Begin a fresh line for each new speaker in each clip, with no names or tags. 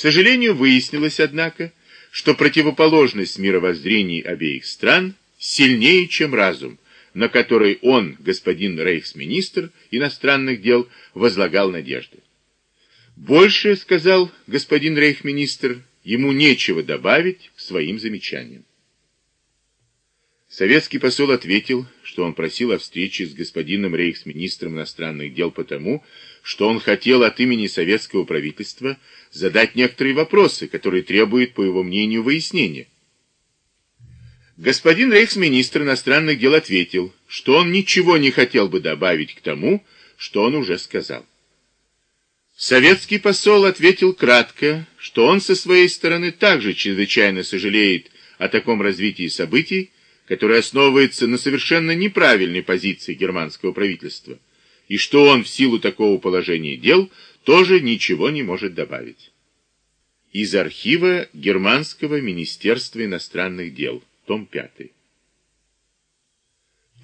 сожалению, выяснилось, однако, что противоположность мировоззрений обеих стран сильнее, чем разум, на который он, господин рейхсминистр иностранных дел, возлагал надежды. Больше, сказал господин рейхсминистр, ему нечего добавить к своим замечаниям. Советский посол ответил, что он просил о встрече с господином рейхсминистром иностранных дел потому, что он хотел от имени советского правительства задать некоторые вопросы, которые требуют, по его мнению, выяснения. Господин рейхсминистр иностранных дел ответил, что он ничего не хотел бы добавить к тому, что он уже сказал. Советский посол ответил кратко, что он со своей стороны также чрезвычайно сожалеет о таком развитии событий, которое основывается на совершенно неправильной позиции германского правительства, и что он в силу такого положения дел тоже ничего не может добавить. Из архива Германского министерства иностранных дел, том 5.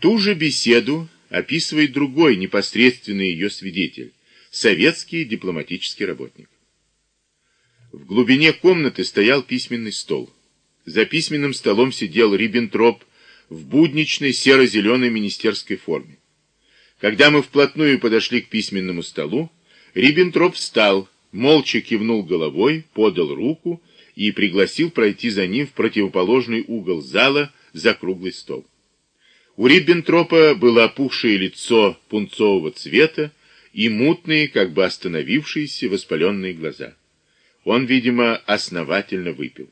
Ту же беседу описывает другой непосредственный ее свидетель, советский дипломатический работник. В глубине комнаты стоял письменный стол. За письменным столом сидел Риббентроп в будничной серо-зеленой министерской форме. Когда мы вплотную подошли к письменному столу, Риббентроп встал, молча кивнул головой, подал руку и пригласил пройти за ним в противоположный угол зала за круглый стол. У Риббентропа было опухшее лицо пунцового цвета и мутные, как бы остановившиеся воспаленные глаза. Он, видимо, основательно выпил.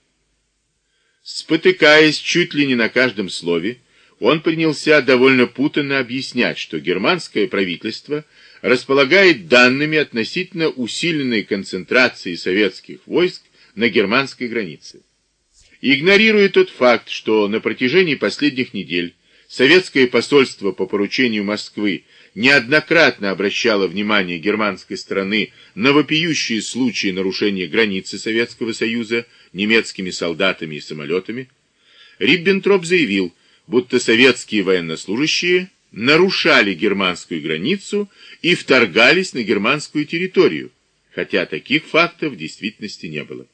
Спотыкаясь чуть ли не на каждом слове, он принялся довольно путанно объяснять, что германское правительство располагает данными относительно усиленной концентрации советских войск на германской границе. Игнорируя тот факт, что на протяжении последних недель Советское посольство по поручению Москвы неоднократно обращало внимание германской страны на вопиющие случаи нарушения границы Советского Союза немецкими солдатами и самолетами, Риббентроп заявил, будто советские военнослужащие нарушали германскую границу и вторгались на германскую территорию, хотя таких фактов в действительности не было.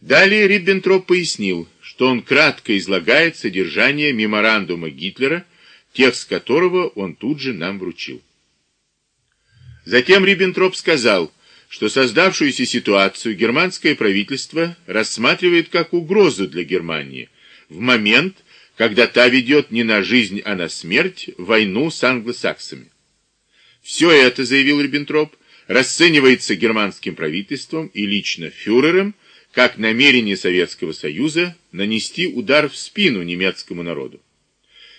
Далее Риббентроп пояснил, что он кратко излагает содержание меморандума Гитлера, текст которого он тут же нам вручил. Затем Риббентроп сказал, что создавшуюся ситуацию германское правительство рассматривает как угрозу для Германии в момент, когда та ведет не на жизнь, а на смерть войну с англосаксами. Все это, заявил Риббентроп, расценивается германским правительством и лично фюрером как намерение Советского Союза нанести удар в спину немецкому народу.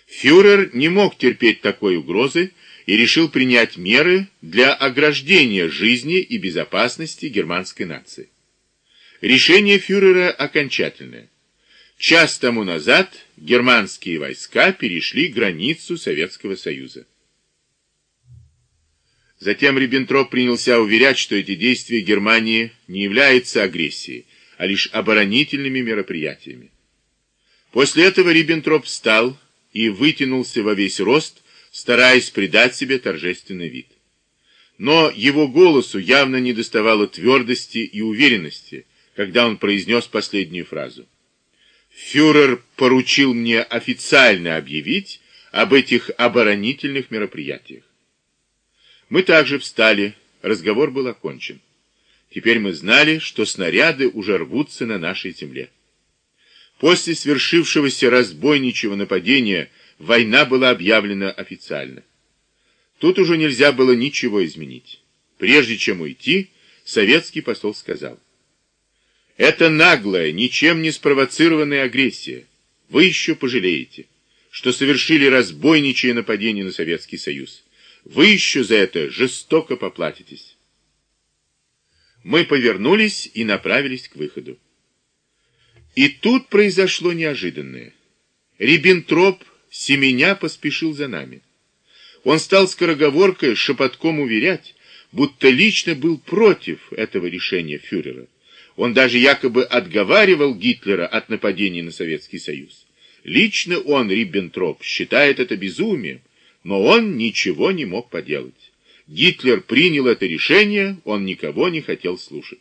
Фюрер не мог терпеть такой угрозы и решил принять меры для ограждения жизни и безопасности германской нации. Решение фюрера окончательное. Час тому назад германские войска перешли границу Советского Союза. Затем Риббентроп принялся уверять, что эти действия Германии не являются агрессией, а лишь оборонительными мероприятиями. После этого Риббентроп встал и вытянулся во весь рост, стараясь придать себе торжественный вид. Но его голосу явно не доставало твердости и уверенности, когда он произнес последнюю фразу. «Фюрер поручил мне официально объявить об этих оборонительных мероприятиях». Мы также встали, разговор был окончен. Теперь мы знали, что снаряды уже рвутся на нашей земле. После свершившегося разбойничьего нападения война была объявлена официально. Тут уже нельзя было ничего изменить. Прежде чем уйти, советский посол сказал. Это наглая, ничем не спровоцированная агрессия. Вы еще пожалеете, что совершили разбойничье нападение на Советский Союз. Вы еще за это жестоко поплатитесь. Мы повернулись и направились к выходу. И тут произошло неожиданное. Риббентроп семеня поспешил за нами. Он стал скороговоркой шепотком уверять, будто лично был против этого решения фюрера. Он даже якобы отговаривал Гитлера от нападения на Советский Союз. Лично он, Риббентроп, считает это безумием, но он ничего не мог поделать. Гитлер принял это решение, он никого не хотел слушать.